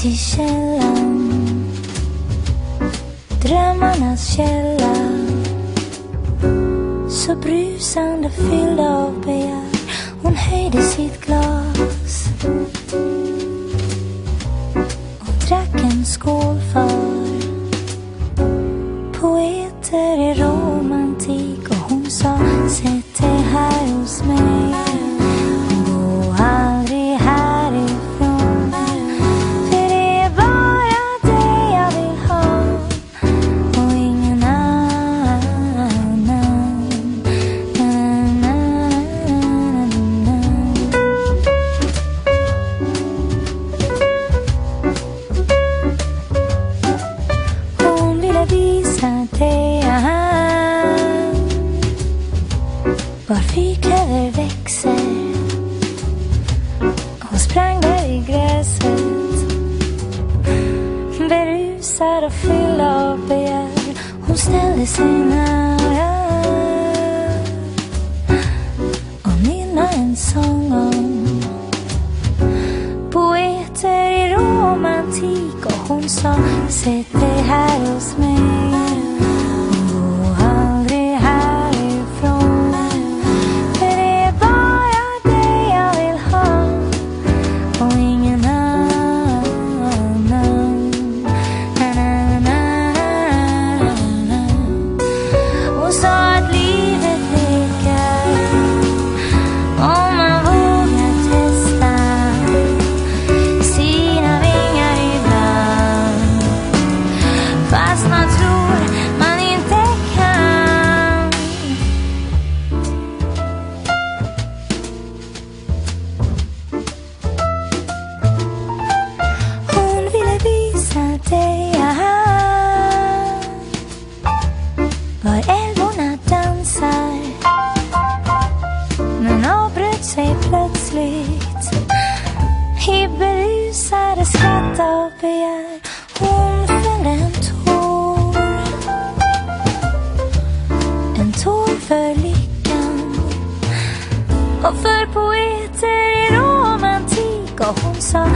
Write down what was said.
Till källan. Drömmarnas källa. Så brusande fylld av begär. Hon höjde sitt glas. Var fyrklöver växer. Hon sprang där i gräset berusad och fylld av begär. Hon ställde sig nära och nynna en sång om poeter i romantik och hon sa Sätt dig här hos mig Dorotea var älvorna dansar men avbröt sig plötsligt i berusade skratt och begär. Hon fällde en tår, en tår för lyckan och för poeter i romantik. Och hon sa,